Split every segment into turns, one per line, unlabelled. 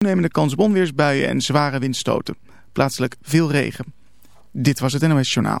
Toenemende kans op onweersbuien en zware windstoten. Plaatselijk veel regen. Dit was het NOS Journaal.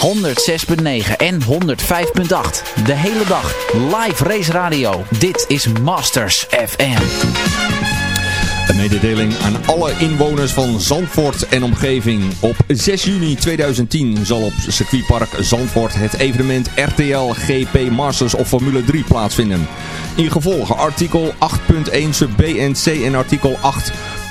106.9 en 105.8. De hele dag live race radio. Dit is Masters FM.
Een mededeling aan alle inwoners van Zandvoort en omgeving. Op 6 juni 2010 zal op circuitpark Zandvoort het evenement RTL GP Masters of Formule 3 plaatsvinden. In gevolge artikel 8.1 sub B en C en artikel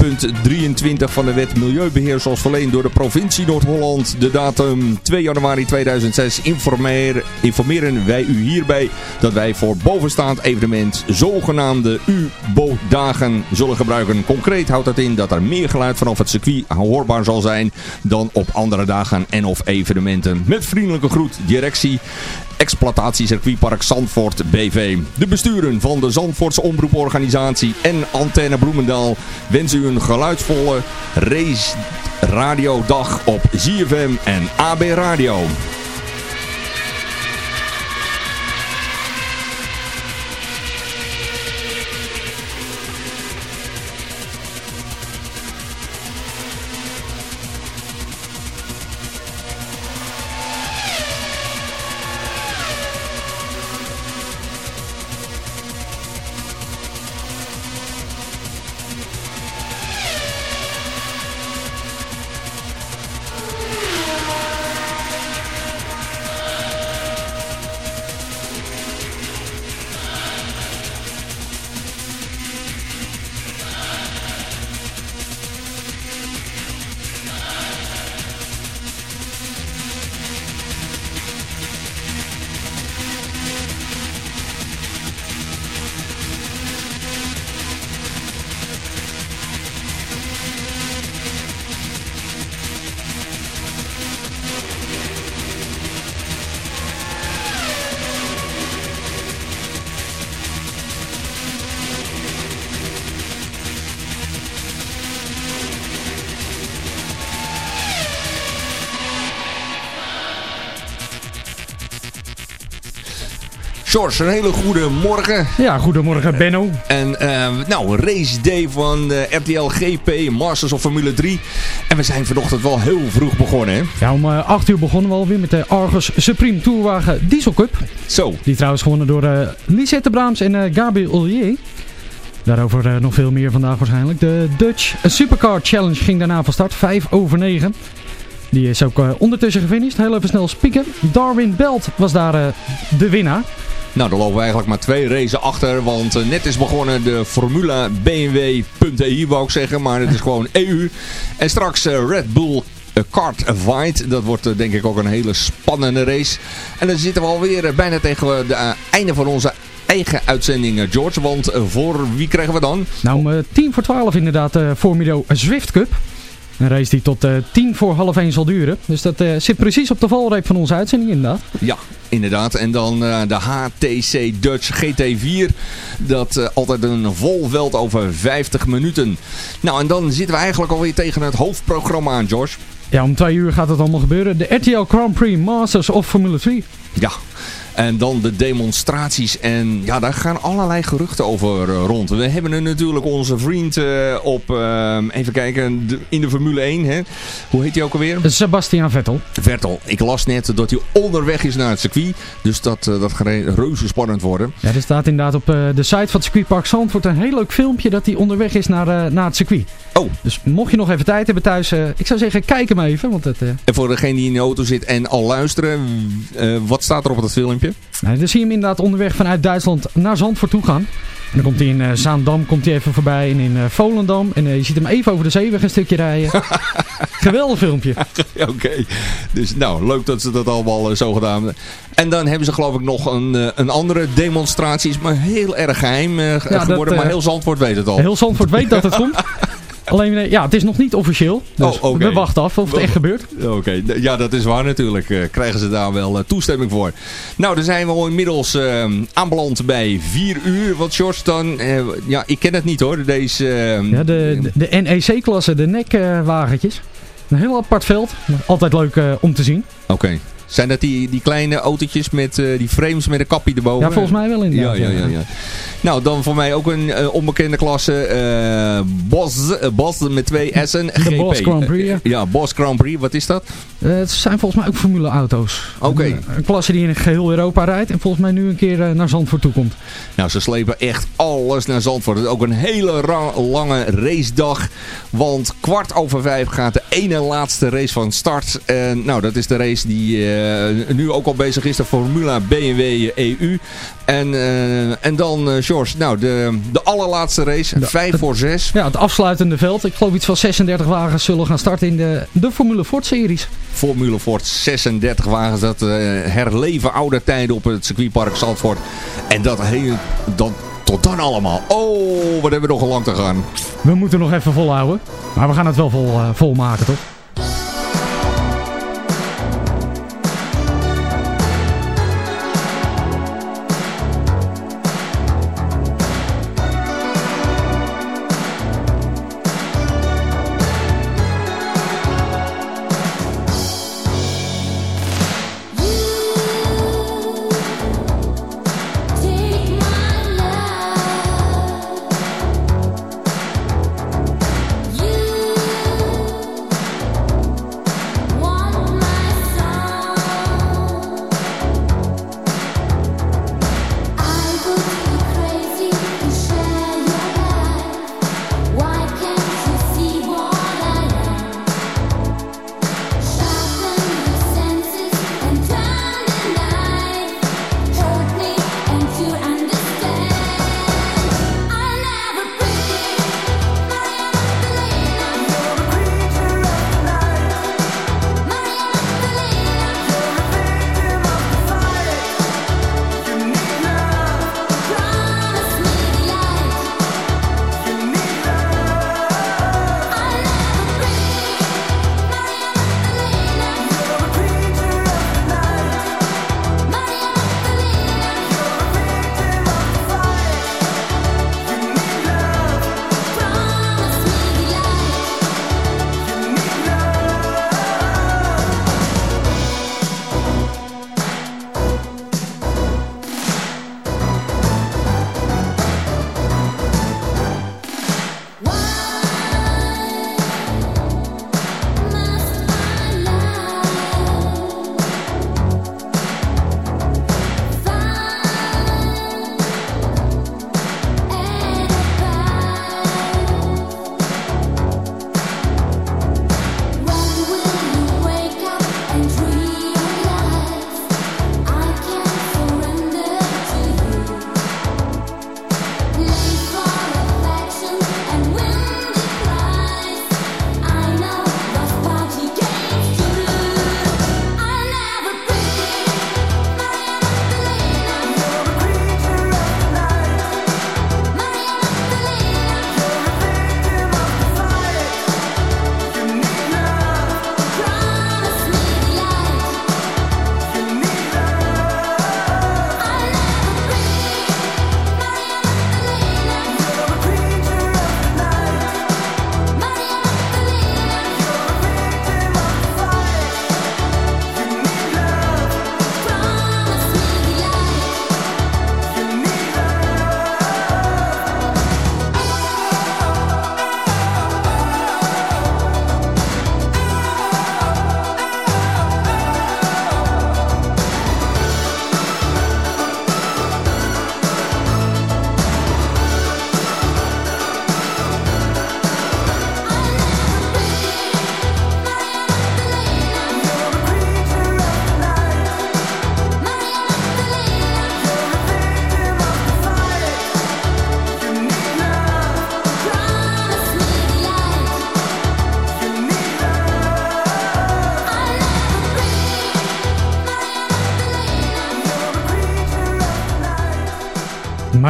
8.23 van de wet Milieubeheer zoals verleend door de provincie Noord-Holland. De datum 2 januari 2006 informeer, informeren wij u hierbij dat wij voor bovenstaand evenement zogenaamde U-bootdagen zullen gebruiken. Concreet houdt dat in dat er meer geluid vanaf het circuit hoorbaar zal zijn dan op andere dagen en of evenementen. Met vriendelijke groet, directie Exploitatie Circuitpark Zandvoort BV. De besturen van de Zandvoortse Omroeporganisatie en Antenne Bloemendaal wensen u een geluidsvolle race radiodag op ZFM en AB Radio. George, een hele goede morgen.
Ja, goedemorgen Benno.
En eh, nou, race day van de RTL GP Masters of Formule 3. En we zijn vanochtend wel heel vroeg begonnen, hè?
Ja, om eh 8 uur begonnen we alweer met de Argus Supreme Tourwagen Diesel Cup.
Zo,
Die trouwens gewonnen door eh Lisette Braams en eh Gabriel Ollier. Daarover eh, nog veel meer vandaag waarschijnlijk. De Dutch Supercar Challenge ging daarna van start, 5 over 9. Die is ook eh, ondertussen gefinished. Heel even snel spieken. Darwin Belt was daar eh, de winnaar.
Nou dan lopen we eigenlijk maar twee races achter. Want eh, net is begonnen de Formula BMW.eu wou ik zeggen. Maar het is gewoon EU. En straks eh, Red Bull eh, Kart Fight. Dat wordt denk ik ook een hele spannende race. En dan zitten we alweer bijna tegen het einde van onze eigen uitzending, George. Want voor wie krijgen we dan?
Nou, om 10 voor 12 inderdaad de Formido Zwift Cup. Een race die tot eh, tien voor half één zal duren. Dus dat eh, zit precies op de valreep van onze uitzending inderdaad.
Ja, inderdaad. En dan eh, de HTC Dutch GT4. Dat altijd een vol veld over 50 minuten. Nou, en dan zitten we eigenlijk alweer tegen het hoofdprogramma aan, George.
Ja, om twee uur gaat het allemaal gebeuren. De RTL Grand Prix Masters of Formule 3.
Ja. En dan de demonstraties. En ja, daar gaan allerlei geruchten over eh, rond. We hebben er natuurlijk onze vriend eh, op, eh, even kijken, in de Formule 1. Hè? Hoe heet hij ook alweer?
Sebastian Vettel.
Vettel. Ik las net dat hij onderweg is naar het circuit. Dus dat, dat gaat reuze spannend worden.
Ja, er staat inderdaad op de site van het circuitpark Zandvoort een heel leuk filmpje dat hij onderweg is naar, naar het circuit.
Oh,
Dus mocht je nog even tijd hebben thuis, ik zou zeggen kijk hem even. Want het,
en voor degene die in de auto zit en al luisteren, wat staat er op dat filmpje?
Nou, dan zie je hem inderdaad onderweg vanuit Duitsland naar Zandvoort toe gaan. En dan komt hij in eh, Zaandam komt hij even voorbij en in eh, Volendam. En eh, je ziet hem even over de zeeweg een stukje rijden. Geweldig filmpje.
Oké, dus nou, leuk dat ze dat allemaal zo gedaan hebben. En dan hebben ze geloof ik nog een, een andere demonstratie. Is maar heel erg geheim eh,
dat,
geworden, maar heel Zandvoort weet het al.
Heel Zandvoort weet dat het komt. Alleen, ja, het is nog niet officieel. Dus
Oh,
we wachten af of het echt gebeurt.
Oké, ja dat is waar natuurlijk. Eh, krijgen ze daar wel eh, toestemming voor. Nou, dan zijn we al inmiddels eh, aanbeland bij 4 uur. Wat George dan, eh, ja ik ken het niet hoor, deze... eh,
Ja, de, de, de NEC-klasse, de nekwagentjes. Een heel apart veld. Altijd leuk om te zien.
Oké. Zijn dat die, die kleine autootjes met eh, die frames met een kapje erboven?
Ja, volgens mij wel
Ja,
inderdaad.
ja, ja, ja. Nou, dan voor mij ook een eh, onbekende klasse. eh Bos, Bos met twee S'en. GP.
Boss Grand Prix, ja.
Ja, Bos Grand Prix. Wat is dat?
Het zijn volgens mij ook formuleauto's.
Oké.
Een, een klasse die in geheel Europa rijdt en volgens mij nu een keer naar Zandvoort toe komt.
Nou, ze slepen echt alles naar Zandvoort. Het is ook een hele lange racedag. Want kwart over vijf gaat de ene laatste race van start. En nou, dat is de race die nu ook al bezig is. De Formula BMW EU. En, eh, en dan, eh, George, nou, de, de allerlaatste race.
De-
vijf voor zes.
Ja, het afsluitende veld. Ik geloof iets van 36 wagens zullen gaan starten in de, de Formule Ford series.
Formule Ford 36 wagens. Dat eh, herleven oude tijden op het circuitpark Zandvoort. En dat heel... Dat, tot dan allemaal. Oh, wat hebben we nog lang te gaan.
We moeten nog even volhouden. Maar we gaan het wel vol, eh, volmaken, toch?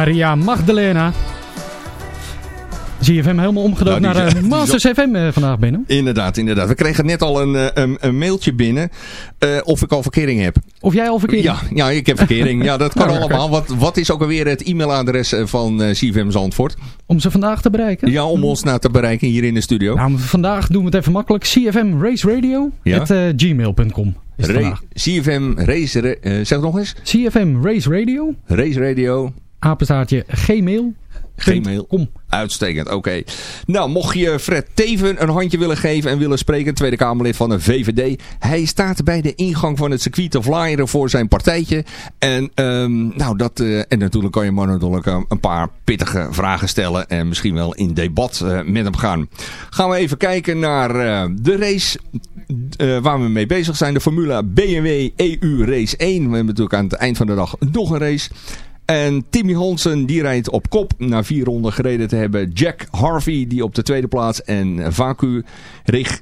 Maria Magdalena. Zie je hem helemaal omgedoopt
Nou,
naar uh, Masters FM eh, vandaag binnen.
Inderdaad, inderdaad. We kregen net al een, eh, een, een mailtje binnen of ik al verkering heb.
Of jij al verkeerd?
Ja, ja, ik heb verkering. Ja, dat kan
Nou, oké.
allemaal. Wat, wat is ook alweer het e-mailadres van eh CFM Zandvoort?
Om ze vandaag te bereiken?
Ja, om ons nou te bereiken hier in de studio.
Nou, vandaag doen we het even makkelijk. CFM Race Radio.
Ja.
at, gmail.com.
CFM Race... Ra- zeg het nog eens.
CFM Race Radio.
Race Radio.
Apenstaartje gmail.
Gmail.
Kom.
Uitstekend, oké. Nou, mocht je Fred Teven een handje willen geven en willen spreken, Tweede Kamerlid van de VVD. Hij staat bij de ingang van het circuit te flyeren voor zijn partijtje. En, ehm, nou, dat, eh, en natuurlijk kan je maar natuurlijk eh, een paar pittige vragen stellen en misschien wel in debat eh, met hem gaan. Gaan we even kijken naar de race waar we mee bezig zijn. De Formula BMW EU Race 1. We hebben natuurlijk aan het eind van de dag nog een race. En Timmy Hansen die rijdt op kop na vier ronden gereden te hebben. Jack Harvey die op de tweede plaats. En Vacu Reg-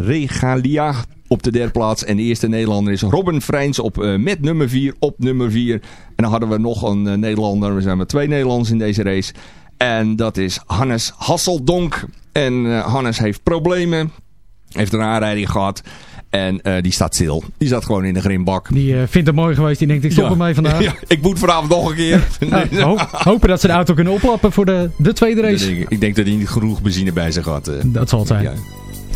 Regalia op de derde plaats. En de eerste Nederlander is Robin Freins op, eh, met nummer 4 op nummer 4. En dan hadden we nog een eh, Nederlander. We zijn met twee Nederlanders in deze race. En dat is Hannes Hasseldonk. En eh, Hannes heeft problemen. Heeft een aanrijding gehad. En eh, die staat stil. Die zat gewoon in de grimbak.
Die eh, vindt het mooi geweest. Die denkt ik stop
Ja.
ermee vandaag.
Ja, ik moet vanavond nog een keer.
Ho- hopen dat ze de auto kunnen oplappen voor de, de tweede race.
denk ik. ik denk dat hij niet genoeg benzine bij zich had. eh.
Dat zal het zijn.
Ja.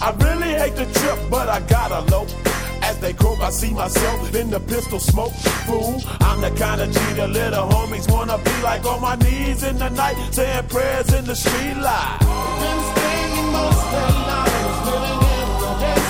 I really hate the trip, but I gotta low. As they croak, I see myself in the pistol smoke. Fool, I'm the kind of G little homies wanna be like on my knees in the night, saying prayers in the street light. Been spending most their lives living in the gangster's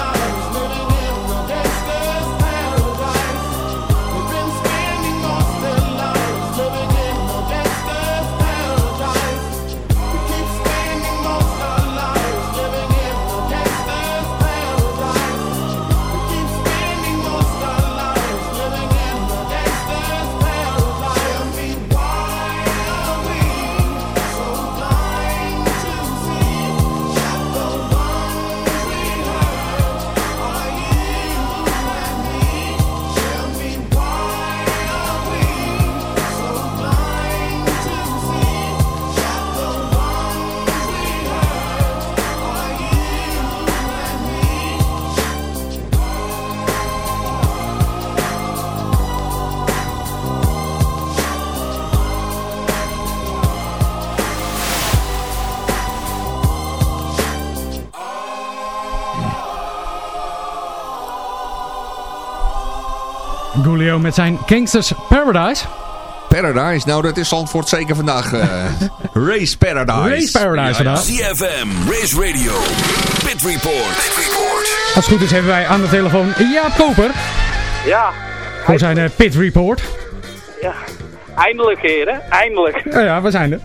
Met zijn Gangsters Paradise.
Paradise, nou dat is Zandvoort zeker vandaag. eh, Race Paradise.
Race Paradise vandaag.
CFM, Race Radio, Pit Report. Pit Report.
Als het goed is hebben wij aan de telefoon Jaap Koper.
Ja,
Voor zijn eh, Pit Report.
ja. Eindelijk, heren. Eindelijk.
Ja, ja, we zijn er.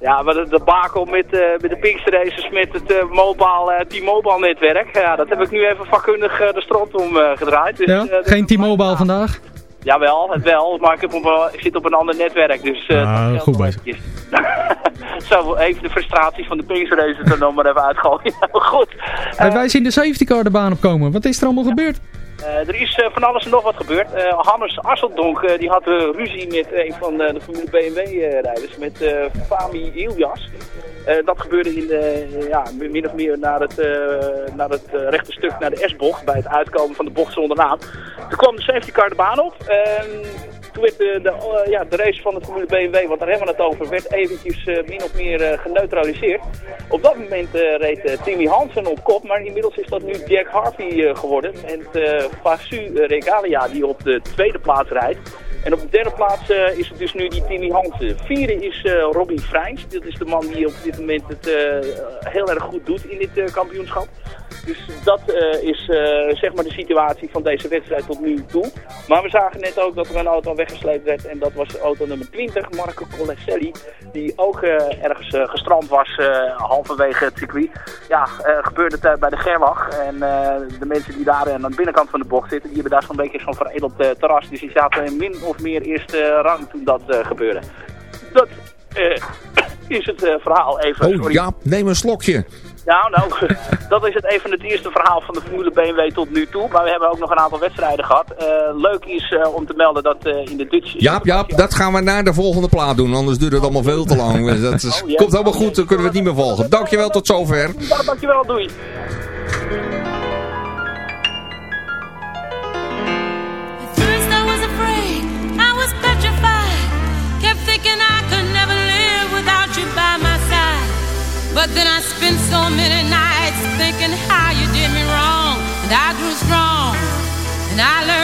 Ja, maar de, de bakel met, eh, met de Pinkster Races met het eh, mobile, eh, T-Mobile netwerk. Ja, dat heb ik nu even vakkundig de stront om eh, gedraaid. Dus,
Ja,
dat-
geen T-Mobile vandaag.
Jawel, het wel. Maar ik, heb op, een- ik zit op een ander netwerk. Dus, eh,
Ah, goed bezig.
Zo, even de frustratie van de Pinkster Races er dan maar even uitgooien. Goed.
En wij zien de safety car de baan opkomen. Wat is er allemaal gebeurd?
Eh, er is eh, van alles en nog wat gebeurd. Eh, Hannes Asseldonk die had ruzie met een van de Formule BMW-rijders, met Fami Iljas. Dat gebeurde in ja, min of meer naar het, naar het rechte stuk, naar de S-bocht, bij het uitkomen van de bocht zonder naam. Toen kwam de safety car de baan op. Werd de, eh, ja, de race van de Formule BMW, want daar hebben we het over, werd eventjes eh, min of meer eh, geneutraliseerd. Op dat moment reed Timmy Hansen op kop, maar inmiddels is dat nu Jack Harvey geworden. En Vasu Regalia die op de tweede plaats rijdt. En op de derde plaats eh, is het dus nu die Timmy Hansen. Vierde is eh Robin Freins. Dat is de man die op dit moment het eh, heel erg goed doet in dit kampioenschap. Dus dat is zeg maar de situatie van deze wedstrijd tot nu toe. Maar we zagen net ook dat er een auto weggesleept werd. En dat was auto nummer 20, Marco Coleselli. Die ook ergens gestrand was halverwege het circuit. Ja, gebeurde het bij de Gerwag. En de mensen die daar aan de binnenkant van de bocht zitten, die hebben daar zo'n beetje zo'n veredeld terras. Dus die zaten in min of meer eerste rang toen dat eh, gebeurde. Dat eh, is het eh, verhaal even.
Oh
Sorry.
Jaap, neem een slokje.
Nou, nou, dat is het even het eerste verhaal van de Formule BMW tot nu toe. Maar we hebben ook nog een aantal wedstrijden gehad. Eh, leuk is om te melden dat in de Dutch...
Jaap, Jaap, dat gaan we na de volgende plaat doen. Anders duurt het allemaal veel te lang. Dus Dat is,
Oh, ja.
komt helemaal goed, dan kunnen we het niet meer volgen. Dankjewel, tot zover.
Ja, dankjewel, doei.
You by my side. But then I spent so many nights thinking how you did me wrong. And I grew strong. And I learned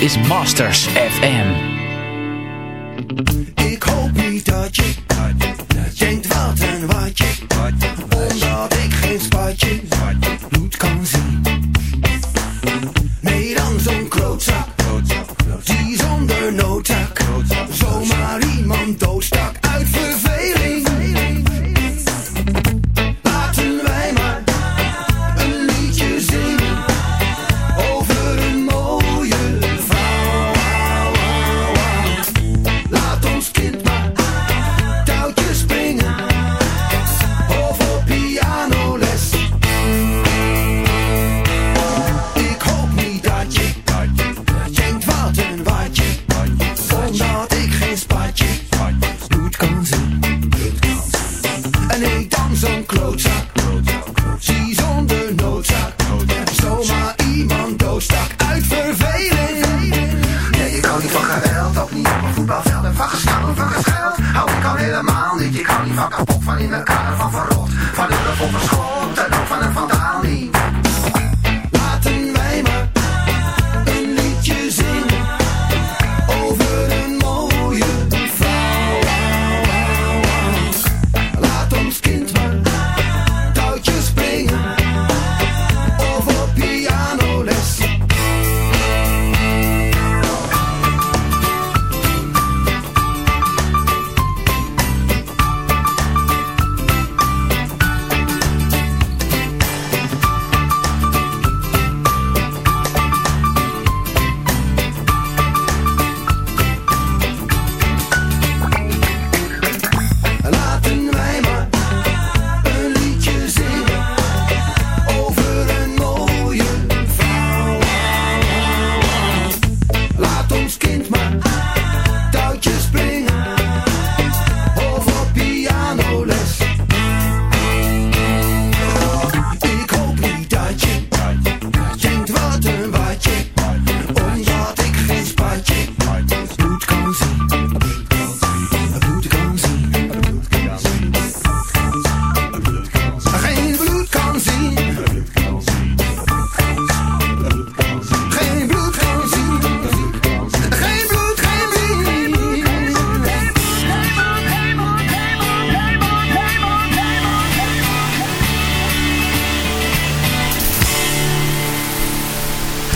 is Masters FM.
Omdat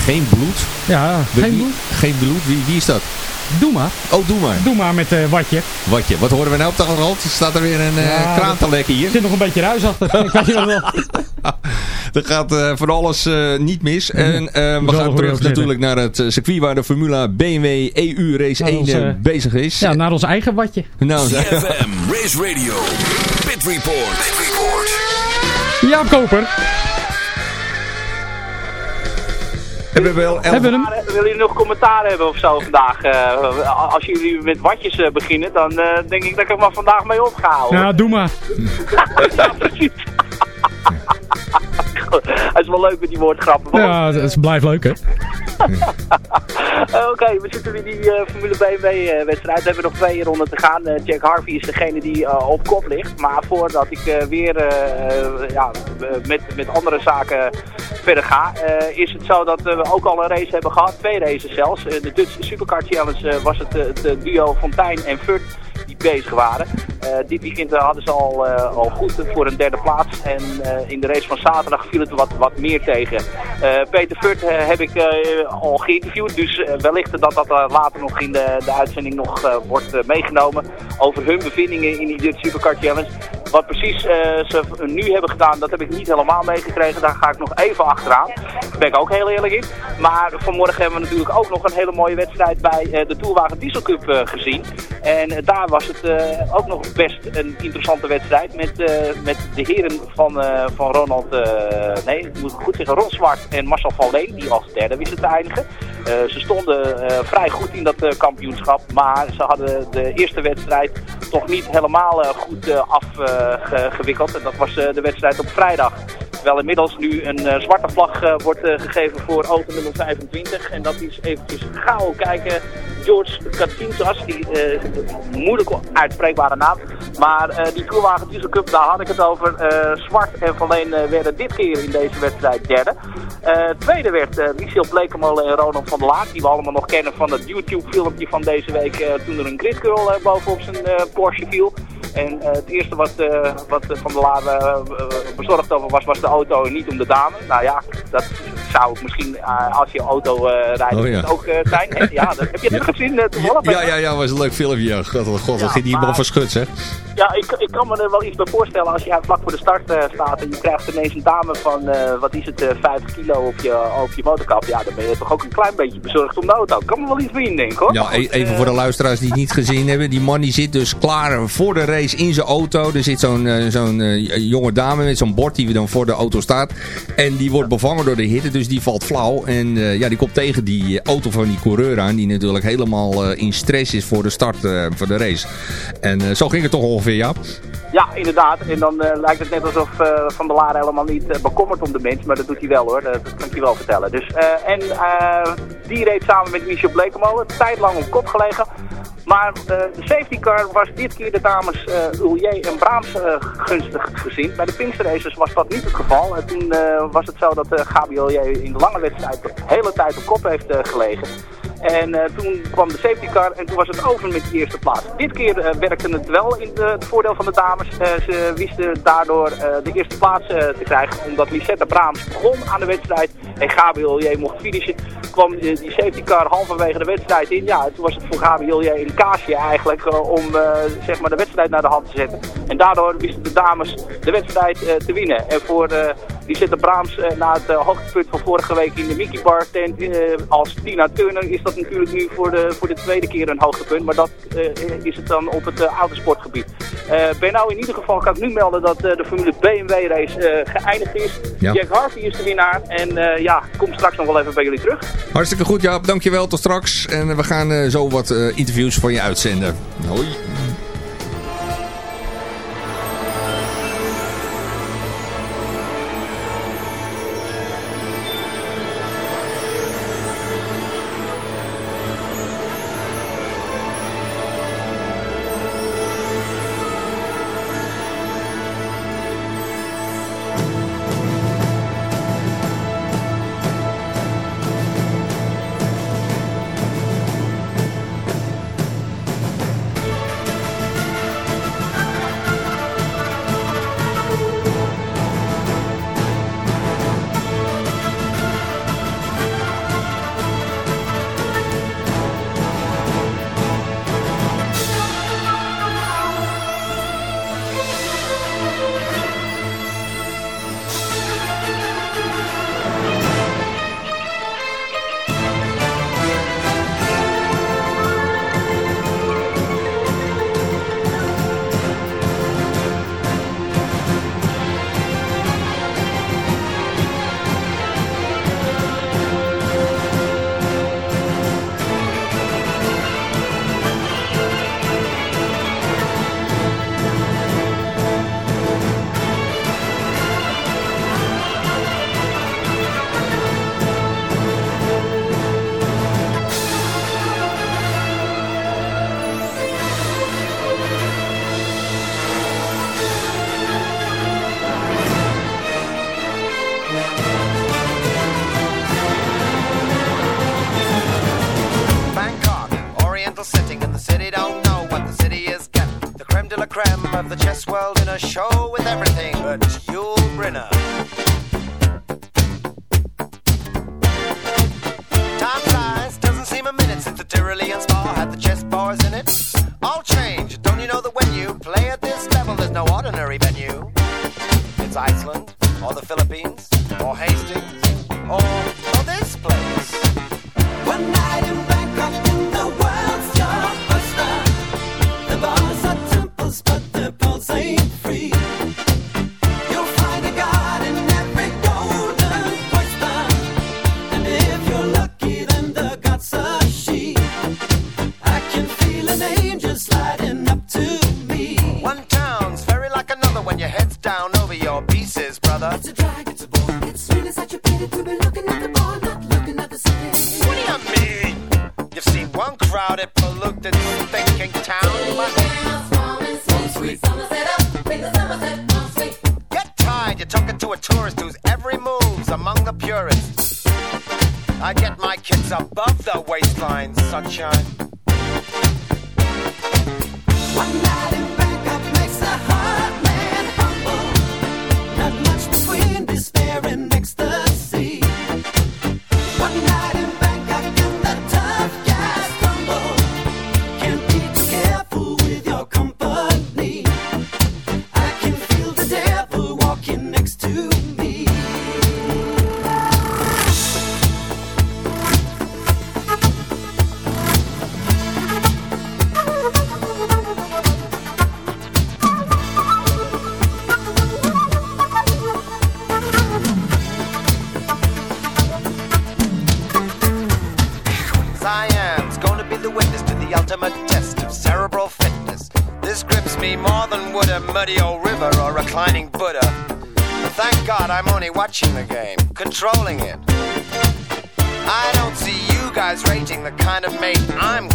Geen bloed?
Ja,
De-
geen
wie-
bloed.
Geen bloed? Wie, wie is dat?
Doe maar.
Oh, doe maar.
Doe maar met eh watje.
Watje, wat horen we nou op de achtergrond? Staat er weer een
Ja,
kraan te lekken hier?
Er zit nog een beetje ruisachtig. Ik weet niet wat wel.
Er gaat eh van alles eh, niet mis. En eh, we gaan terug natuurlijk naar het circuit waar de Formula BMW EU Race
Naar
1
ons,
eh,
eh,
bezig is.
Ja, naar ons eigen watje.
Nou,
CFM Race Radio. Pit Report. Pit Report.
Jaap Koper.
Hebben we wel elf-
Hebben we hem?
Maar, Willen jullie nog commentaar hebben of zo vandaag? Eh, als jullie met watjes eh, beginnen, dan eh, denk ik dat ik er maar vandaag mee op ga houden.
Nou, doe maar.
ja, precies. Het is wel leuk met die woordgrappen.
Ja, het blijft leuk hè.
Eh, Oké, we zitten weer in die eh, Formule BMW-wedstrijd. we hebben nog twee ronden te gaan. Eh, Jack Harvey is degene die eh, op kop ligt. Maar voordat ik eh, weer eh, eh, ja, met, met andere zaken verder ga, eh, is het zo dat we ook al een race hebben gehad. Twee races zelfs. Eh, de Dutch Supercar Challenge eh, was het, eh, eh, duo Fontijn en Furt die bezig waren. Eh, dit weekend eh, hadden ze al, eh, al goed voor een derde plaats. En in de race van zaterdag viel het wat, wat meer tegen. Peter Furt heb ik al geïnterviewd. Dus wellicht dat dat later nog in de, de uitzending nog wordt meegenomen. Over hun bevindingen in die Dutch Supercar Challenge. Wat precies ze nu hebben gedaan, dat heb ik niet helemaal meegekregen. Daar ga ik nog even achteraan. Daar ben ik ook heel eerlijk in. Maar vanmorgen hebben we natuurlijk ook nog een hele mooie wedstrijd bij de Tourwagen Diesel Cup gezien. En daar was het eh, ook nog best een interessante wedstrijd. Met, eh, met de heren van, eh, van Ronald, nee, ik moet goed zeggen, Ron Zwart en Marcel van Leen. Die als derde wisten te eindigen. Ze stonden vrij goed in dat kampioenschap. Maar ze hadden de eerste wedstrijd toch niet helemaal goed afgewikkeld. en dat was de wedstrijd op vrijdag. Terwijl inmiddels nu een zwarte vlag wordt gegeven voor auto nummer 25. En dat is eventjes gauw kijken. George Katsinsas, die eh, moeilijk uitspreekbare naam. Maar eh, die Tourwagen Diesel Cup, daar had ik het over. Eh, Zwart en Van werden dit keer in deze wedstrijd derde. Tweede werd uh, Michel Blekemolen en Ronald van der Laak, die we allemaal nog kennen van het YouTube-filmpje van deze week toen er een gridgirl bovenop zijn Porsche viel. En het eerste wat, wat Van der Laar bezorgd over was, was de auto en niet om de dame. Nou ja, dat zou misschien als je auto rijdt
oh, ja.
ook zijn. Ja, dat, heb je het gezien toevallig?
Ja, ja, ja, was een leuk filmpje. God, god, ja, ging die man verschut, zeg.
Ja, ik, ik kan me er wel iets bij voorstellen als je vlak voor de start staat en je krijgt ineens een dame van, wat is het, 50 kilo op je, op je motorkap, ja, dan ben je toch ook een klein beetje bezorgd om de auto. Ik kan me wel iets bij denk hoor.
Ja, e- even voor de luisteraars die het niet gezien hebben. Die man die zit dus klaar voor de race in zijn auto. Er zit zo'n uh, zo'n uh, jonge dame met zo'n bord die dan voor de auto staat. En die wordt bevangen door de hitte, dus die valt flauw. En uh, ja, die komt tegen die auto van die coureur aan, die natuurlijk helemaal in stress is voor de start van de race. En zo ging het toch ongeveer, ja?
Inderdaad. En dan uh, lijkt het net alsof uh, Van der Laar helemaal niet uh, bekommert om de mens. Maar dat doet hij wel hoor, dat, ik je wel vertellen. Dus, en die reed samen met Michel Blekemolen, tijdlang op kop gelegen. Maar de safety car was dit keer de dames uh, Ullier en Braams gunstig gezien. Bij de Pinkster Races was dat niet het geval. toen was het zo dat Gabriel in de lange wedstrijd de hele tijd op kop heeft gelegen. En uh, toen kwam de safety car en toen was het over met de eerste plaats. Dit keer uh, werkte het wel in het voordeel van de dames. Uh, ze wisten daardoor de eerste plaats te krijgen. Omdat Lisette Braams begon aan de wedstrijd en Gabriel J. mocht finishen. Kwam die, die safety car halverwege de wedstrijd in. Ja, toen was het voor Gabriel J. een kaasje eigenlijk om zeg maar de wedstrijd naar de hand te zetten. En daardoor wisten de dames de wedstrijd te winnen. En voor Lisette Braams na het hoogtepunt van vorige week in de Mickey Bar tent als Tina Turner is dat natuurlijk nu voor de, voor de tweede keer een hoogtepunt. Maar dat is het dan op het autosportgebied. Uh, Benno, in ieder geval kan ik nu melden dat de Formule BMW race geëindigd is. Ja. Jack Harvey is de winnaar. En ja, kom straks nog wel even bij jullie terug.
Hartstikke goed, Jaap. Dankjewel. Tot straks. En we gaan zo wat interviews van je uitzenden. Hoi.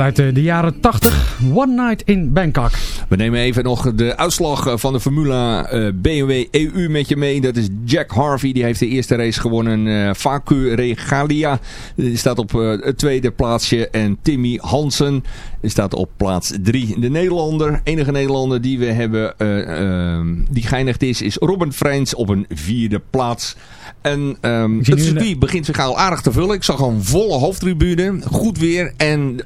uit eh, de jaren 80. One Night in Bangkok.
We nemen even nog de uitslag van de Formula eh, BMW EU met je mee. Dat is Jack Harvey. Die heeft de eerste race gewonnen. Vacu Regalia die staat op eh, het tweede plaatsje. En Timmy Hansen staat op plaats drie. De Nederlander, enige Nederlander die we hebben, eh, ehm, die geëindigd is, is Robin Freins op een vierde plaats. En
zie
het circuit begint zich al aardig te vullen. Ik zag een volle hoofdtribune. Goed weer. En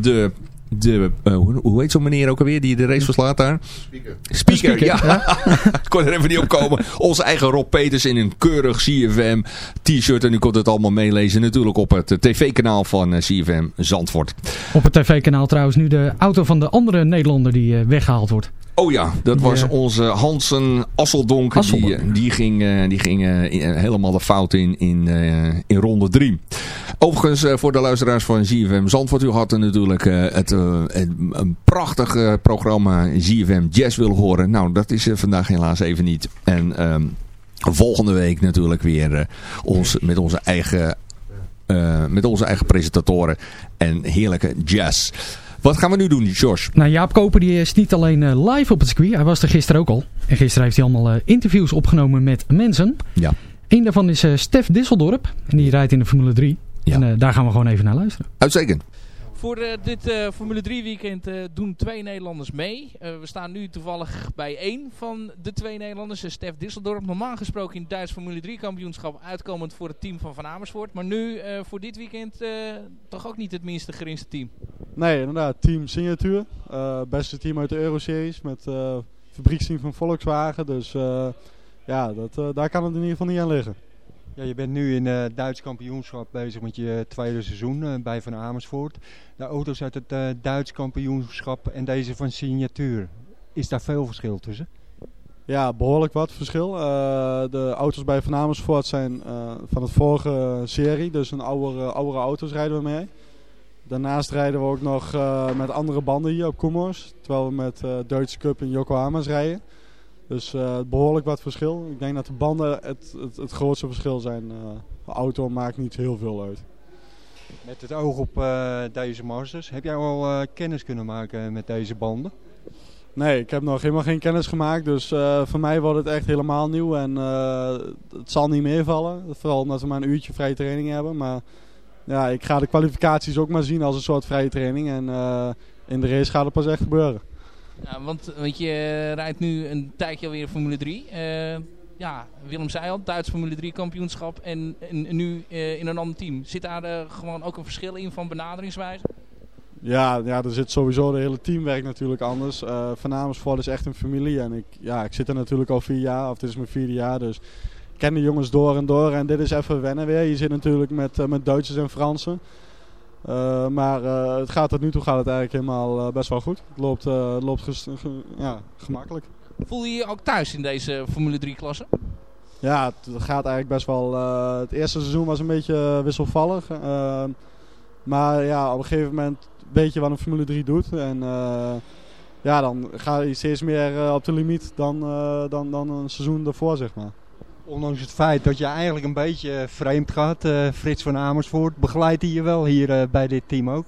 de de, eh, hoe, heet zo'n meneer ook alweer die de race verslaat daar? Speaker. Speaker,
Speaker,
ja. Ik kon er even niet op komen. Onze eigen Rob Peters in een keurig CFM t-shirt. En u kunt het allemaal meelezen natuurlijk op het tv-kanaal van eh, CFM Zandvoort.
Op het tv-kanaal trouwens nu de auto van de andere Nederlander die eh, weggehaald wordt.
Oh ja, dat was onze Hansen Asseldonk. Die,
Asseldonk.
die ging, eh, die ging eh, helemaal de fout in in, eh, in ronde 3. Overigens, eh, voor de luisteraars van ZFM Zandvoort. U had natuurlijk eh, het, eh, een, prachtig eh, programma ZFM Jazz willen horen. Nou, dat is eh, vandaag helaas even niet. En ehm, volgende week natuurlijk weer eh, ons, met onze eigen... eh, met onze eigen presentatoren en heerlijke jazz. Wat gaan we nu doen, George?
Nou, Jaap Koper die is niet alleen eh, live op het circuit. Hij was er gisteren ook al. En gisteren heeft hij allemaal eh, interviews opgenomen met mensen.
Ja.
Eén daarvan is eh, Stef Disseldorp. En die rijdt in de Formule 3.
Ja.
En daar gaan we gewoon even naar luisteren.
Uitstekend.
Voor eh, dit eh, Formule 3 weekend eh, doen twee Nederlanders mee. We staan nu toevallig bij één van de twee Nederlanders, Stef Disseldorp. Normaal gesproken in het Duits Formule 3 kampioenschap uitkomend voor het team van Van Amersfoort. Maar nu voor dit weekend toch ook niet het minste gerinste team.
Nee, inderdaad. Team Signatuur. Beste team uit de Euroseries met fabrieksteam van Volkswagen. Dus ja, dat, daar kan het in ieder geval niet aan liggen.
Ja, je bent nu in het Duits kampioenschap bezig met je tweede seizoen eh, bij Van Amersfoort. De auto's uit het eh, Duits kampioenschap en deze van Signatuur. Is daar veel verschil tussen?
Ja, behoorlijk wat verschil. Eh, de auto's bij Van Amersfoort zijn eh, van het vorige serie. Dus een oudere, oudere auto's rijden we mee. Daarnaast rijden we ook nog eh, met andere banden hier op Koemers. Terwijl we met eh Duitse Cup in Yokohama's rijden. Dus eh, behoorlijk wat verschil. Ik denk dat de banden het, het, het grootste verschil zijn. Eh, de auto maakt niet heel veel uit.
Met het oog op eh, deze Masters. Heb jij al kennis kunnen maken met deze banden?
Nee, ik heb nog helemaal geen kennis gemaakt. Dus voor mij wordt het echt helemaal nieuw. En het zal niet meevallen. Vooral omdat we maar een uurtje vrije training hebben. Maar ja, ik ga de kwalificaties ook maar zien als een soort vrije training. En in de race gaat het pas echt gebeuren.
Ja, want weet je eh, rijdt nu een tijdje alweer Formule 3. Eh, ja, Willem zei al, Duits Formule 3 kampioenschap en, en nu eh, in een ander team. Zit daar gewoon ook een verschil in van benaderingswijze?
Ja, ja, er zit sowieso het hele teamwerk natuurlijk anders. Uh, Van is echt een familie en ik, ja, ik zit er natuurlijk al vier jaar, of dit is mijn vierde jaar, dus ik ken de jongens door en door. En dit is even wennen weer. Je zit natuurlijk met, met Duitsers en Fransen. Uh, maar het gaat tot nu toe gaat het eigenlijk helemaal best wel goed. Het loopt, loopt ja, gemakkelijk.
Voel je je ook thuis in deze Formule 3 klasse?
Ja, het gaat eigenlijk best wel. het eerste seizoen was een beetje wisselvallig. maar ja, op een gegeven moment weet je wat een Formule 3 doet. En ja, dan ga je steeds meer op de limiet dan, dan, dan een seizoen daarvoor, zeg maar.
Ondanks het feit dat je eigenlijk een beetje vreemd gaat, Frits van Amersfoort, begeleidt hij je wel hier bij dit team ook?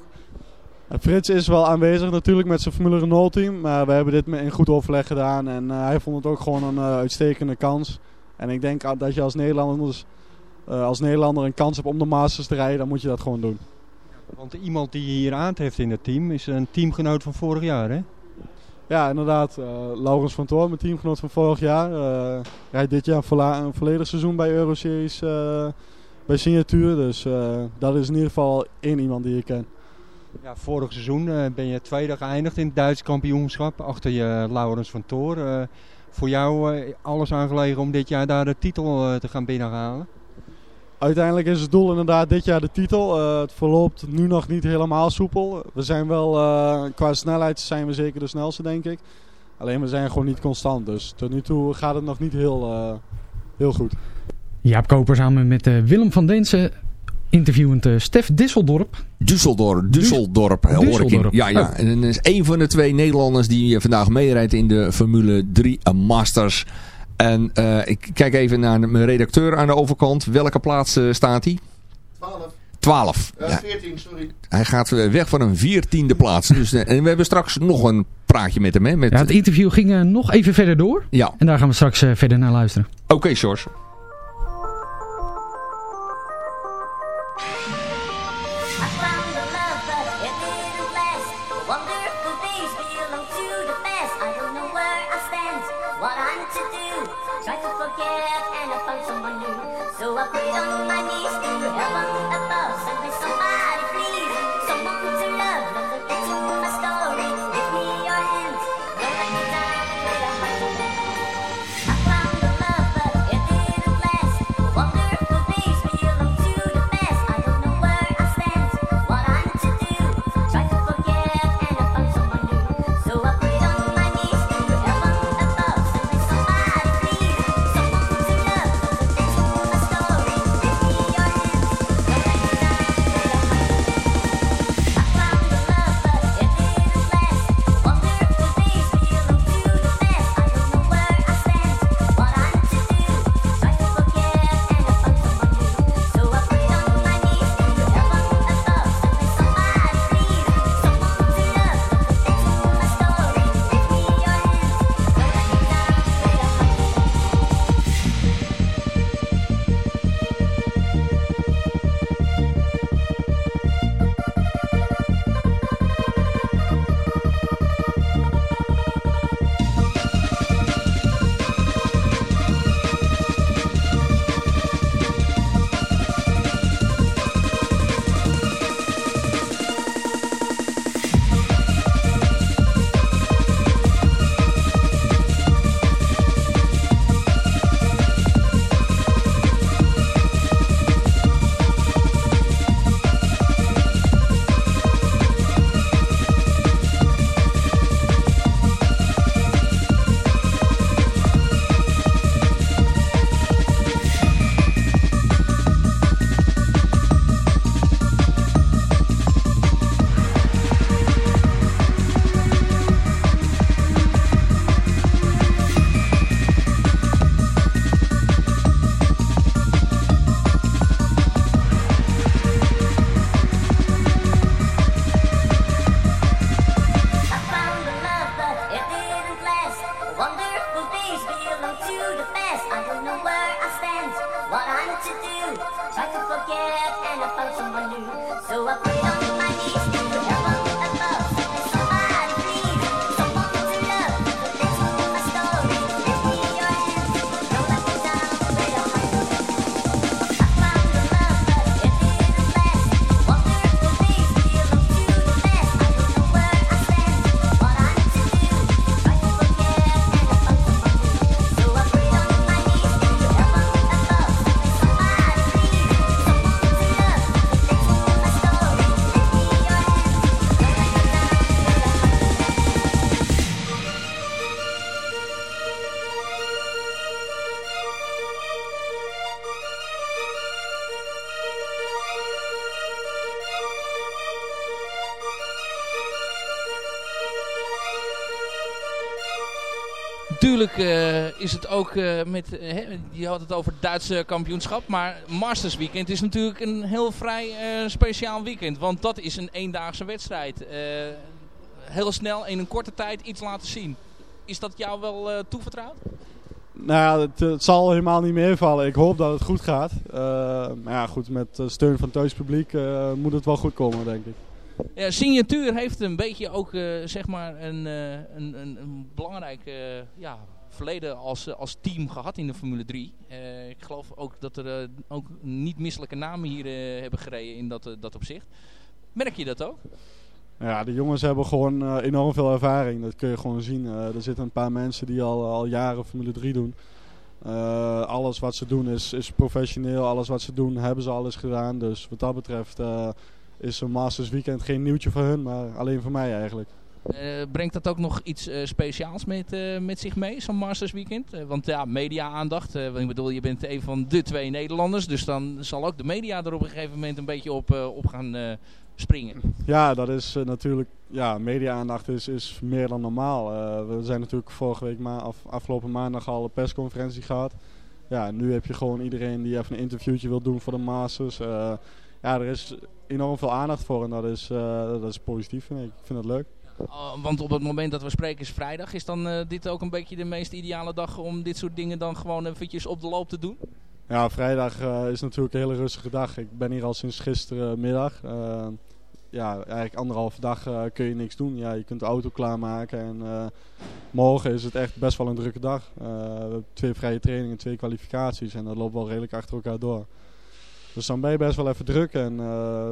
Frits is wel aanwezig natuurlijk met zijn Formule Renault team, maar we hebben dit in goed overleg gedaan en hij vond het ook gewoon een uitstekende kans. En ik denk dat je als Nederlander, als Nederlander een kans hebt om de Masters te rijden, dan moet je dat gewoon doen.
Want iemand die je hier aantreft in het team is een teamgenoot van vorig jaar, hè?
Ja, inderdaad. Uh, Laurens van Toor, mijn teamgenoot van vorig jaar. Uh, rijdt dit jaar een volledig seizoen bij Euroseries uh, bij Signatuur. Dus dat is in ieder geval één iemand die ik ken.
Ja, vorig seizoen ben je tweede geëindigd in het Duits kampioenschap achter je Laurens van Toor. voor jou alles aangelegen om dit jaar daar de titel te gaan binnenhalen?
Uiteindelijk is het doel inderdaad dit jaar de titel. Uh, het verloopt nu nog niet helemaal soepel. We zijn wel, uh, qua snelheid zijn we zeker de snelste denk ik. Alleen we zijn gewoon niet constant. Dus tot nu toe gaat het nog niet heel, uh, heel goed.
Jaap Koper samen met Willem van Densen interviewend Stef Disseldorp.
Düsseldorp, Düsseldorp, hoor ik in. Ja, ja. En dat is een van de twee Nederlanders die vandaag meerijdt in de Formule 3 Masters. En uh, ik kijk even naar mijn redacteur aan de overkant. Welke plaats uh, staat hij?
12.
12.
Uh, ja. 14, sorry.
Hij gaat weg van een veertiende plaats. dus, en we hebben straks nog een praatje met hem. Hè, met...
Ja, het interview ging nog even verder door.
Ja.
En daar gaan we straks verder naar luisteren.
Oké, okay, George.
I don't
know where I stand, what I'm to do. Try to forget and I found someone new. So I played on.
Is het ook eh, met, eh, hè, je had het over het Duitse kampioenschap, maar Masters Weekend is natuurlijk een heel vrij eh, speciaal weekend. Want dat is een eendaagse wedstrijd. Heel snel in een korte tijd iets laten zien. Is dat jou wel toevertrouwd?
Nou ja, het, het zal helemaal niet meevallen. Ik hoop dat het goed gaat. Maar ja, goed, met steun van het thuispubliek moet het wel goed komen, denk ik.
Ja, Signatuur heeft een beetje ook zeg maar een, een, een, een belangrijk eh, ja, verleden als, eh, als team gehad in de Formule 3. Eh, ik geloof ook dat er eh, ook niet misselijke namen hier hebben gereden in dat, dat opzicht. Merk je dat ook?
Ja, de jongens hebben gewoon enorm veel ervaring. Dat kun je gewoon zien. Er zitten een paar mensen die al, al jaren Formule 3 doen. Alles wat ze doen is, is professioneel. Alles wat ze doen hebben ze al eens gedaan. Dus wat dat betreft is een Masters Weekend geen nieuwtje voor hun, maar alleen voor mij eigenlijk.
Eh, brengt dat ook nog iets eh, speciaals met, eh, met zich mee, zo'n Masters Weekend? Want ja, media-aandacht. eh, ik bedoel, je bent een van de twee Nederlanders. Dus dan zal ook de media er op een gegeven moment een beetje op, op gaan springen.
Ja, dat is natuurlijk. Ja, media-aandacht is, is meer dan normaal. We zijn natuurlijk vorige week, ma af, afgelopen maandag al een persconferentie gehad. Ja, nu heb je gewoon iedereen die even een interviewtje wil doen voor de Masters. Ja, er is enorm veel aandacht voor en dat is, dat is positief. Vind ik. ik vind het leuk.
Uh, want op het moment dat we spreken is vrijdag. Is dan eh, dit ook een beetje de meest ideale dag om dit soort dingen dan gewoon eventjes op de loop te doen?
Ja, vrijdag eh, is natuurlijk een hele rustige dag. Ik ben hier al sinds gisterenmiddag. Eh ja, eigenlijk anderhalve dag kun je niks doen. Ja, je kunt de auto klaarmaken en morgen is het echt best wel een drukke dag. We hebben twee vrije trainingen, twee kwalificaties en dat loopt wel redelijk achter elkaar door. Dus dan ben je best wel even druk en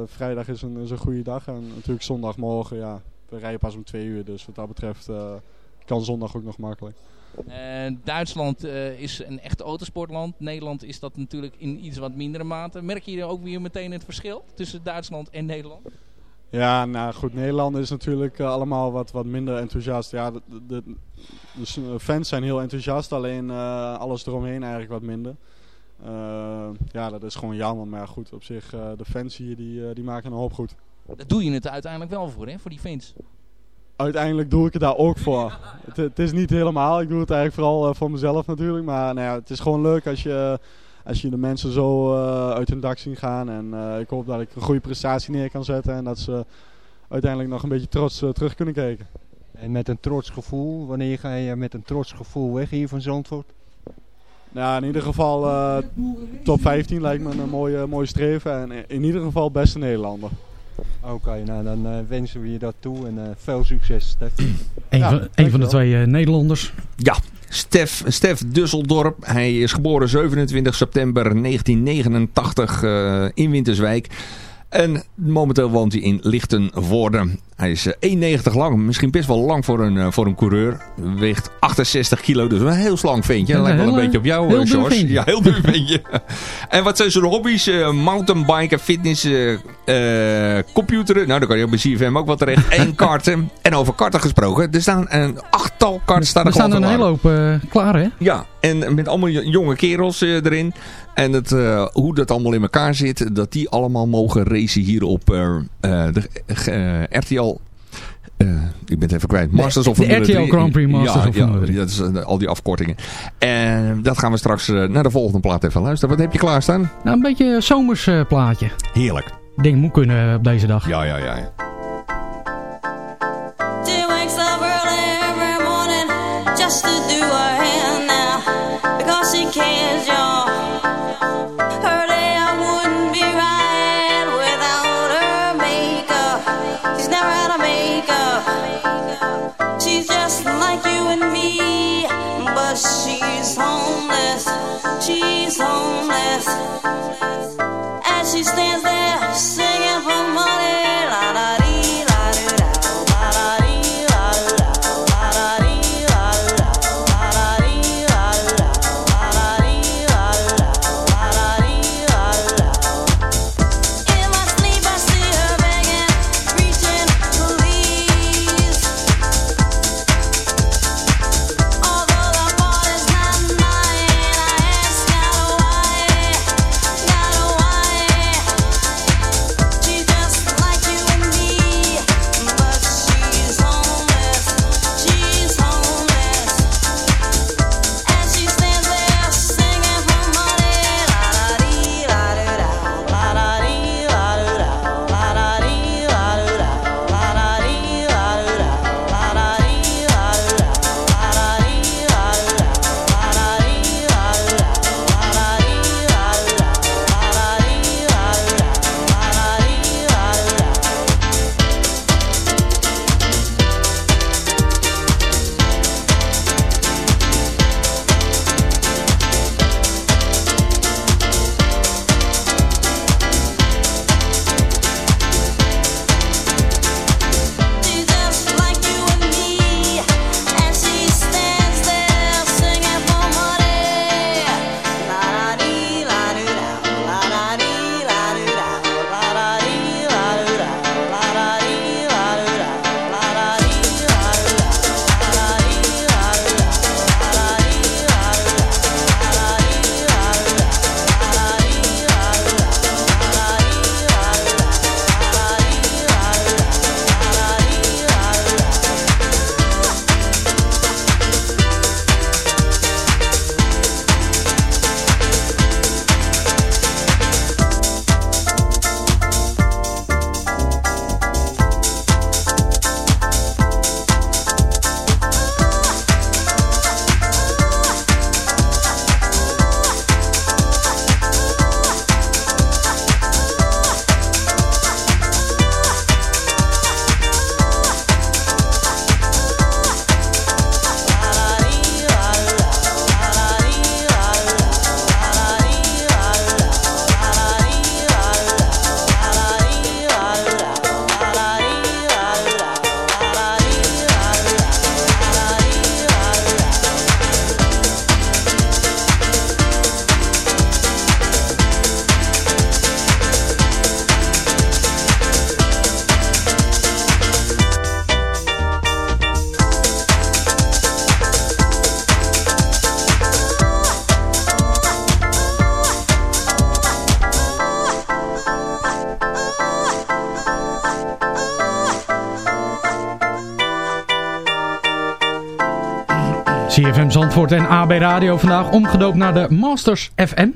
vrijdag is een, is een goede dag. En natuurlijk zondagmorgen, ja, we rijden pas om twee uur. Dus wat dat betreft eh, kan zondag ook nog makkelijk.
Uh, Duitsland uh, is een echt autosportland. Nederland is dat natuurlijk in iets wat mindere mate. Merk je ook weer meteen het verschil tussen Duitsland en Nederland?
Ja, nou goed, Nederland is natuurlijk uh, allemaal wat, wat minder enthousiast. Ja, de, de, de, fans zijn heel enthousiast, alleen alles eromheen eigenlijk wat minder. Ja, dat is gewoon jammer, maar goed, op zich, de fans hier, die, die maken een hoop goed.
Daar doe je het uiteindelijk wel voor, hè, voor die fans?
Uiteindelijk doe ik het daar ook voor. het, het, is niet helemaal, ik doe het eigenlijk vooral uh, voor mezelf natuurlijk, maar nou ja, het is gewoon leuk als je, als je de mensen zo uh, uit hun dak zien gaan. En uh, ik hoop dat ik een goede prestatie neer kan zetten en dat ze uiteindelijk nog een beetje trots uh, terug kunnen kijken.
En met een trots gevoel, wanneer ga je met een trots gevoel weg hier van Zandvoort?
Nou, in ieder geval uh, top 15 lijkt me een mooie, mooie streven. En in ieder geval beste Nederlander.
Oké, okay, nou dan uh, wensen we je dat toe en uh, veel succes, Stef.
Een, ja, van, een van de twee uh, Nederlanders.
Ja, Stef, Stef Dusseldorp. Hij is geboren 27 september 1989 uh, in Winterswijk. En momenteel woont hij in Lichtenvoorde. Hij is 1,90 lang. Misschien best wel lang voor een, uh, voor een coureur. Weegt 68 kilo. Dus een heel slank ventje. Ja, Lijkt wel een beetje op jou,
heel
George. Ja, heel duur ventje. en wat zijn zijn hobby's? Uh, mountainbiken, fitness, uh, computeren. Nou, dan kan je op bij CFM ook wat terecht. en karten. En over karten gesproken. Er staan een achttal karten. Staan er,
er staan een hele hoop klaar, hè?
Ja, en met allemaal jonge kerels erin. En het, uh, hoe dat allemaal in elkaar zit, dat die allemaal mogen racen hier op uh, uh, de RTL. ik ben het even kwijt. Masters of
de RTL Grand Prix Masters
ja,
of
ja, dat is al die afkortingen. En dat gaan we straks naar de volgende plaat even luisteren. Wat heb je klaarstaan?
Nou, een beetje een zomers plaatje.
Heerlijk.
Ding moet kunnen op deze dag.
Ja, ja, ja. ja.
Just homeless. As she stands there
Zandvoort en AB Radio vandaag omgedoopt naar de Masters FM.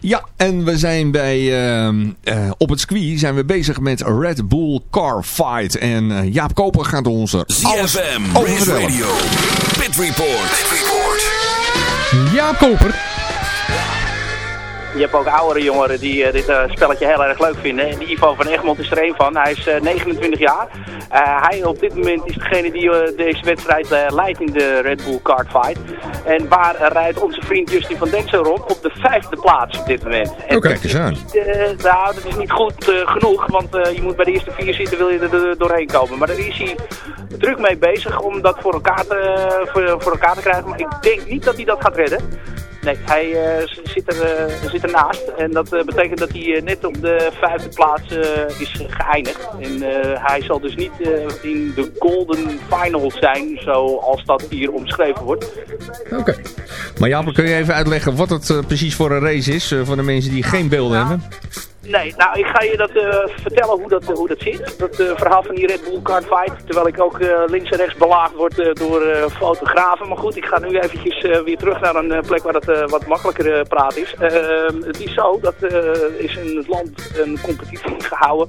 Ja, en we zijn bij, ehm, eh, op het circuit zijn we bezig met Red Bull Car Fight. En eh, Jaap Koper gaat ons er alles
ZFM,
over
Race
vertellen.
Radio, Pit Report. Pit Report.
Jaap Koper.
Je hebt ook oudere jongeren die eh, dit eh, spelletje heel erg leuk vinden. En die Ivo van Egmond is er een van. Hij is eh, 29 jaar. Eh, hij op dit moment is degene die eh, deze wedstrijd eh, leidt in de Red Bull Kart Fight. En waar rijdt onze vriend Justin van Densen rond op de vijfde plaats op dit moment. En
Oh, kijk eens aan.
nou, dat is niet goed genoeg, want je moet bij de eerste vier zitten, wil je er do- doorheen komen. Maar daar is hij druk mee bezig om dat voor elkaar te, voor, voor elkaar te krijgen. Maar ik denk niet dat hij dat gaat redden. Nee, hij eh, zit, er, eh, zit ernaast. En dat eh, betekent dat hij net op de vijfde plaats eh, is geëindigd. En eh, hij zal dus niet eh, in de golden final zijn, zoals dat hier omschreven wordt.
Oké. Maar Jaap, kun je even uitleggen wat het precies voor een race is eh, voor de mensen die geen beelden hebben?
Nee, nou ik ga je dat eh, vertellen hoe dat, hoe dat zit. Dat eh, verhaal van die Red Bull Kart Fight. Terwijl ik ook eh, links en rechts belaagd word door fotografen. Maar goed, ik ga nu eventjes weer terug naar een plek waar eh, wat makkelijker praat is. Ehm, het is zo, dat is in het land een competitie gehouden.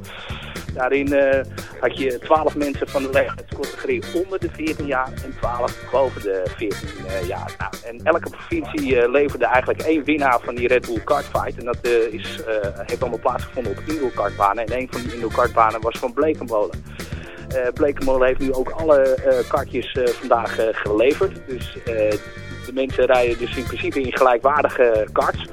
Daarin eh, had je 12 mensen van de leeftijdscategorie onder de 14 jaar en 12 boven de 14 eh, jaar. Nou, en elke provincie eh, leverde eigenlijk één winnaar van die Red Bull Kart Fight. En dat is, heeft allemaal plaatsgevonden op indoor kartbanen. En een van die indoor kartbanen was van Blekenmolen. Eh Blekenmolen heeft nu ook alle kartjes vandaag geleverd. Dus de mensen rijden dus in principe in gelijkwaardige karts.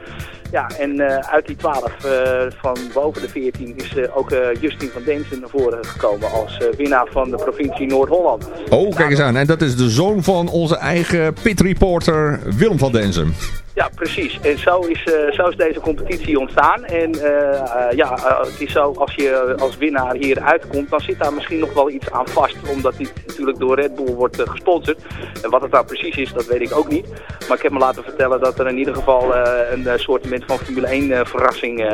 Ja, en eh, uit die 12 eh, van boven de 14 is eh, ook Justin van Densen naar voren gekomen als winnaar van de provincie Noord-Holland.
Oh, kijk eens aan. En dat is de zoon van onze eigen pit reporter Willem van Denzen.
Ja, precies. En zo is, eh, zo is deze competitie ontstaan. En eh, eh, ja, het is zo, als je als winnaar hier uitkomt, dan zit daar misschien nog wel iets aan vast. Omdat dit natuurlijk door Red Bull wordt gesponsord. En wat het nou precies is, dat weet ik ook niet. Maar ik heb me laten vertellen dat er in ieder geval een soort van Formule 1 eh, verrassing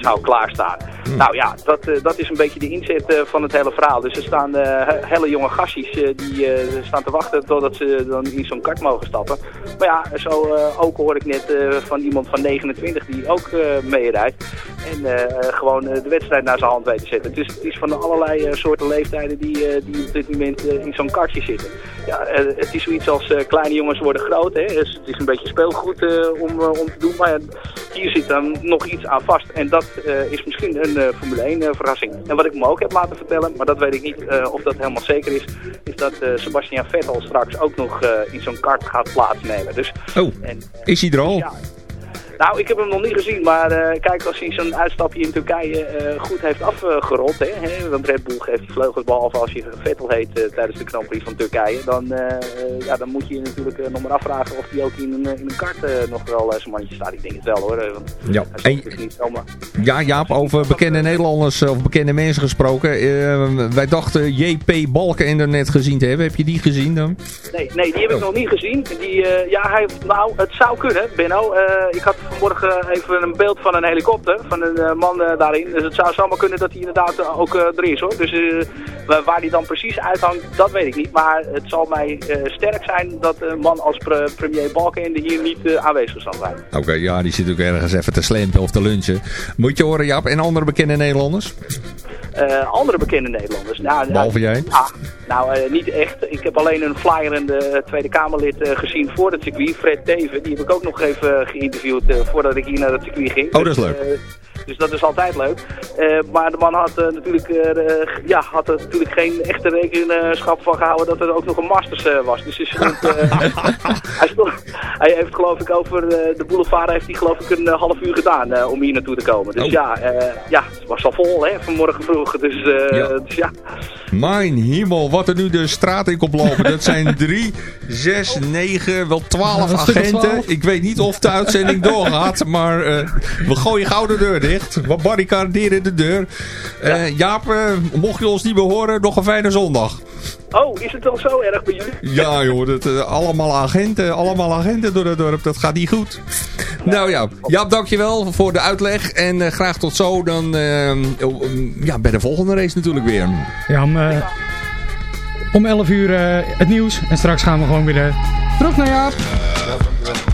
zou klaarstaan. Nou ja, dat, dat is een beetje de inzet van het hele verhaal. Dus er staan he- hele jonge gastjes die staan te wachten totdat ze dan in zo'n kart mogen stappen. Maar ja, zo ook hoor ik net eh, van iemand van 29 die ook eh, meerijdt. En eh, gewoon de wedstrijd naar zijn hand weet te zetten. Dus het is van allerlei soorten leeftijden die, die op dit moment in zo'n kartje zitten. Ja, het is zoiets als kleine jongens worden groot. Hè? Dus het is een beetje speelgoed om, om te doen. Maar hier zit dan nog iets aan vast. En dat eh, is misschien een eh, Formule 1 eh, verrassing. En wat ik me ook heb laten vertellen, maar dat weet ik niet of dat helemaal zeker is, is dat Sebastian Vettel straks ook nog in zo'n kart gaat plaatsnemen. Dus,
Oh, is hij er al?
ja. Nou, ik heb hem nog niet gezien, maar eh, kijk, als hij zo'n uitstapje in Turkije eh, goed heeft afgerold, hè, hè, want Red Bull geeft vleugels, behalve als je Vettel heet eh, tijdens de Grand Prix van Turkije, dan, ja, dan moet je je natuurlijk nog maar afvragen of hij ook in een, in een kart nog wel zijn mannetje staat. Ik denk het wel hoor, want
Ja. En-
niet zomaar...
Ja, Jaap, over bekende Nederlanders of bekende mensen gesproken. Wij dachten JP Balkenender net gezien te hebben. Heb je die gezien dan?
Nee, nee, die heb ik nog niet gezien. Die, ja, hij, nou, het zou kunnen, Benno. Ik had vanmorgen even een beeld van een helikopter, van een eh, man eh, daarin. Dus het zou zomaar kunnen dat hij inderdaad eh, ook er is, hoor. Dus waar hij dan precies uithangt, dat weet ik niet. Maar het zal mij sterk zijn dat een man als pre- premier Balkenende hier niet aanwezig zal zijn.
Oké, ja, die zit ook ergens even te slempen of te lunchen. Moet je horen, Jaap. En andere bekende Nederlanders?
Andere bekende Nederlanders. Nou,
Behalve jij?
ah, nou, niet echt. Ik heb alleen een flyerende Tweede Kamerlid gezien voor het circuit, Fred Teven. Die heb ik ook nog even geïnterviewd voordat ik hier naar het circuit ging.
Oh, dat is
Dus,
leuk.
eh, dus dat is altijd leuk. Eh, maar de man had, eh, natuurlijk, eh, ja, had er natuurlijk geen echte rekenschap van gehouden dat er ook nog een Masters eh, was. Dus hij, stond, eh, hij, stond- hij heeft geloof ik over eh, de boulevard heeft hij geloof ik een half uur gedaan eh, om hier naartoe te komen. Dus
Oh.
ja, eh, ja, het was al vol hè, vanmorgen vroeg. Dus, eh,
Ja.
dus ja.
Mijn hemel, wat er nu de straat in komt lopen. Dat zijn drie, zes, negen, wel twaalf agenten. Ik weet niet of de uitzending doorgaat, maar eh, we gooien gauw de deur dicht. We barricaderen de deur. Eh, Jaap, eh, mocht je ons niet meer horen, nog een fijne zondag.
Oh, is het al zo erg bij jullie?
Ja joh, dat, eh, allemaal agenten, allemaal agenten door het dorp, dat gaat niet goed. Nou ja, Jaap dankjewel voor de uitleg en eh, graag tot zo dan ja, bij de volgende race natuurlijk weer.
Ja, om, eh, om 11 uur eh, het nieuws. En straks gaan we gewoon weer Terug naar Jaap.
Ja, dankjewel.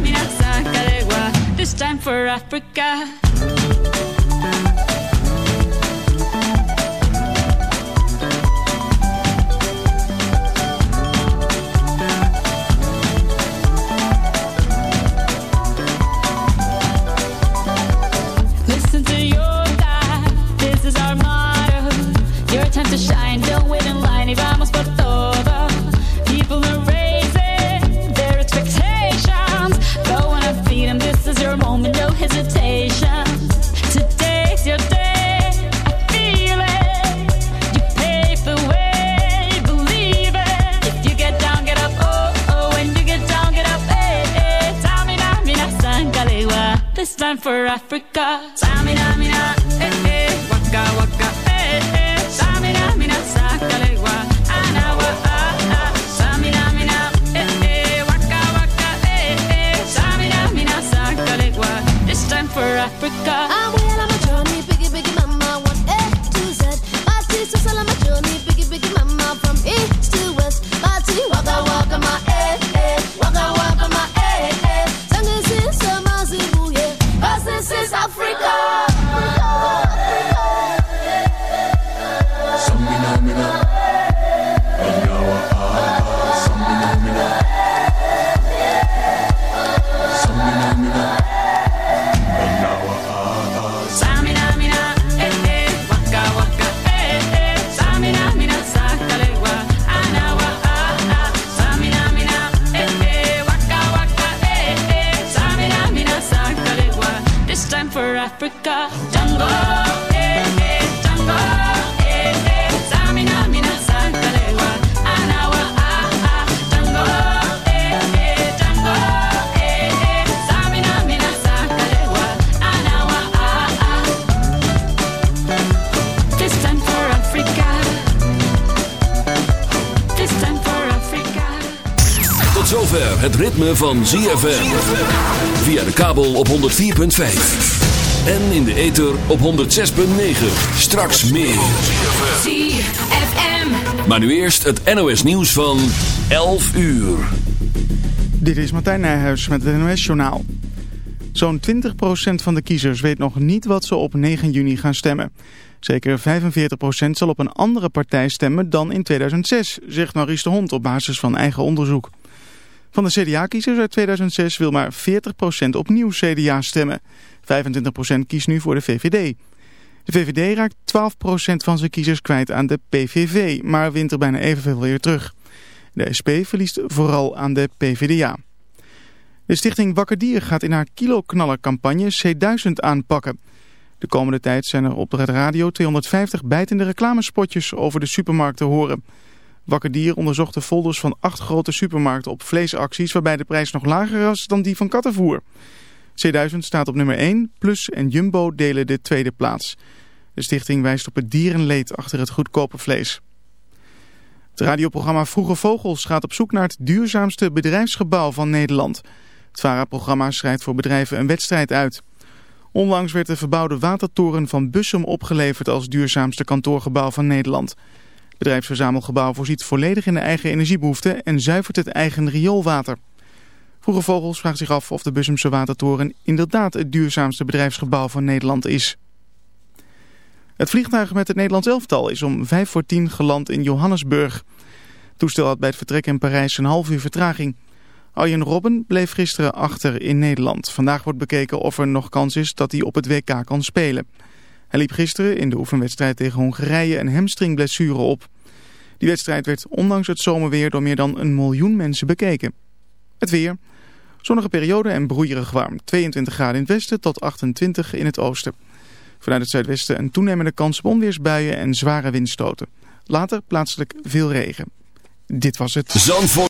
Mina, this time for Africa. time to shine. Don't wait in line. Vamos por This time for Africa. Tamina, mina, eh, eh. Waka, waka, eh, eh. Tamina, mina, sangalewa. Anawa, ah, ah. Tamina, mina, eh, eh. Waka, waka, eh, eh. Tamina, mina, sangalewa. This time for Africa.
I'm well on my journey, biggie, biggie, mama, one A to Z. My sister's all
ritme van ZFM. Via de kabel op 104.5. En in de ether op 106.9. Straks meer.
ZFM.
Maar nu eerst het NOS nieuws van 11 uur.
Dit is Martijn Nijhuis met het NOS-journaal. Zo'n 20% van de kiezers weet nog niet wat ze op 9 juni gaan stemmen. Zeker 45% zal op een andere partij stemmen dan in 2006, zegt Maurice de Hond op basis van eigen onderzoek. Van de CDA-kiezers uit 2006 wil maar 40% opnieuw CDA stemmen. 25% kiest nu voor de VVD. De VVD raakt 12% van zijn kiezers kwijt aan de PVV, maar wint er bijna evenveel weer terug. De SP verliest vooral aan de PVDA. De stichting Wakker Dier gaat in haar kiloknallercampagne C1000 aanpakken. De komende tijd zijn er op de radio 250 bijtende reclamespotjes over de supermarkt te horen. Wakker Dier onderzocht de folders van acht grote supermarkten op vleesacties waarbij de prijs nog lager was dan die van kattenvoer. C1000 staat op nummer 1, Plus en Jumbo delen de tweede plaats. De stichting wijst op het dierenleed achter het goedkope vlees. Het radioprogramma Vroege Vogels gaat op zoek naar het duurzaamste bedrijfsgebouw van Nederland. Het VARA-programma schrijft voor bedrijven een wedstrijd uit. Onlangs werd de verbouwde watertoren van Bussum opgeleverd als duurzaamste kantoorgebouw van Nederland. Het bedrijfsverzamelgebouw voorziet volledig in de eigen energiebehoeften en zuivert het eigen rioolwater. Vroege Vogels vraagt zich af of de Bussumse watertoren inderdaad het duurzaamste bedrijfsgebouw van Nederland is. Het vliegtuig met het Nederlands elftal is om 5 voor 10 geland in Johannesburg. Het toestel had bij het vertrek in Parijs een half uur vertraging. Arjen Robben bleef gisteren achter in Nederland. Vandaag wordt bekeken of er nog kans is dat hij op het WK kan spelen. Hij liep gisteren in de oefenwedstrijd tegen Hongarije een hamstringblessure op. Die wedstrijd werd ondanks het zomerweer door meer dan een miljoen mensen bekeken. Het weer. Zonnige periode en broeierig warm. 22 graden in het westen tot 28 in het oosten. Vanuit het zuidwesten een toenemende kans op onweersbuien en zware windstoten. Later plaatselijk veel regen. Dit was het.
Zandvoort.